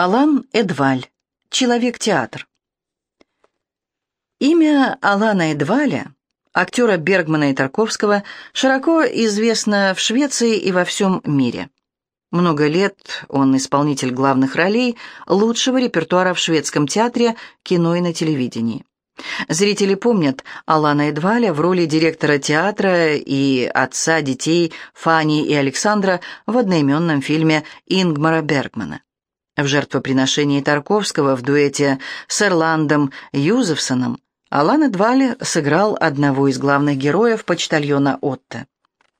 Алан Эдваль. Человек-театр. Имя Алана Эдваля, актера Бергмана и Тарковского, широко известно в Швеции и во всем мире. Много лет он исполнитель главных ролей лучшего репертуара в шведском театре, кино и на телевидении. Зрители помнят Алана Эдваля в роли директора театра и отца детей Фани и Александра в одноименном фильме Ингмара Бергмана. В жертвоприношении Тарковского в дуэте с Эрландом Юзефсоном Алан Эдваль сыграл одного из главных героев, почтальона Отто.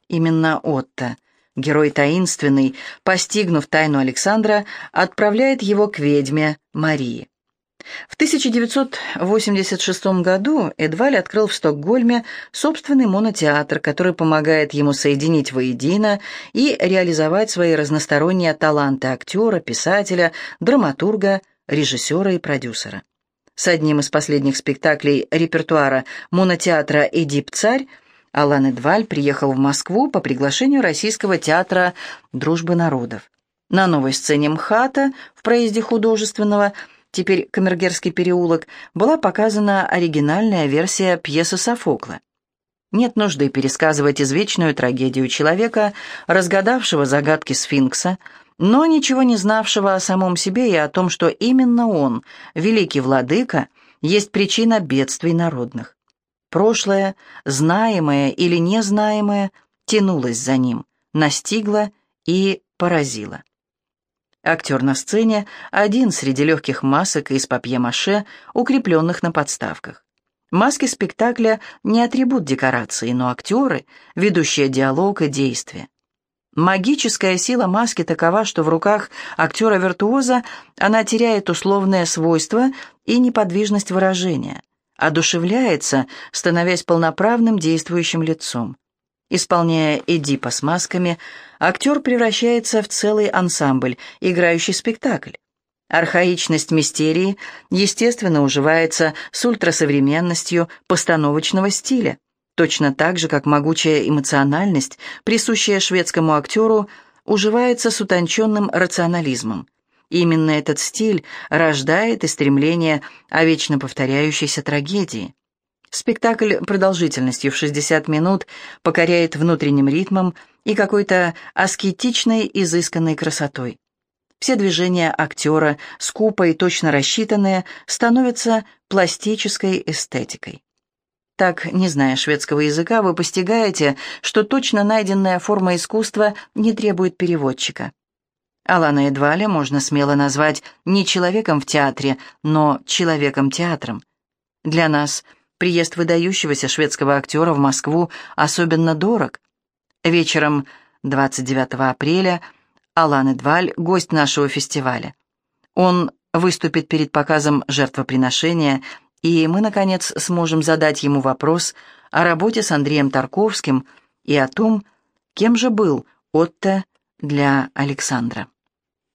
Именно Отто, герой таинственный, постигнув тайну Александра, отправляет его к ведьме Марии. В 1986 году Эдваль открыл в Стокгольме собственный монотеатр, который помогает ему соединить воедино и реализовать свои разносторонние таланты актера, писателя, драматурга, режиссера и продюсера. С одним из последних спектаклей репертуара монотеатра «Эдип-царь» Алан Эдваль приехал в Москву по приглашению Российского театра «Дружбы народов». На новой сцене МХАТа в проезде художественного – теперь Камергерский переулок, была показана оригинальная версия пьесы Софокла. Нет нужды пересказывать извечную трагедию человека, разгадавшего загадки сфинкса, но ничего не знавшего о самом себе и о том, что именно он, великий владыка, есть причина бедствий народных. Прошлое, знаемое или незнаемое, тянулось за ним, настигло и поразило. Актер на сцене один среди легких масок из папье-маше, укрепленных на подставках. Маски спектакля не атрибут декорации, но актеры, ведущие диалог и действие. Магическая сила маски такова, что в руках актера-виртуоза она теряет условное свойство и неподвижность выражения, одушевляется, становясь полноправным действующим лицом. Исполняя Эдипа с масками, актер превращается в целый ансамбль, играющий спектакль. Архаичность мистерии, естественно, уживается с ультрасовременностью постановочного стиля, точно так же, как могучая эмоциональность, присущая шведскому актеру, уживается с утонченным рационализмом. Именно этот стиль рождает и стремление о вечно повторяющейся трагедии. Спектакль продолжительностью в 60 минут покоряет внутренним ритмом и какой-то аскетичной, изысканной красотой. Все движения актера, скупо и точно рассчитанные, становятся пластической эстетикой. Так, не зная шведского языка, вы постигаете, что точно найденная форма искусства не требует переводчика. Алана Эдваля можно смело назвать не человеком в театре, но человеком-театром. Для нас – Приезд выдающегося шведского актера в Москву особенно дорог. Вечером 29 апреля Алан Эдваль – гость нашего фестиваля. Он выступит перед показом жертвоприношения, и мы, наконец, сможем задать ему вопрос о работе с Андреем Тарковским и о том, кем же был Отто для Александра.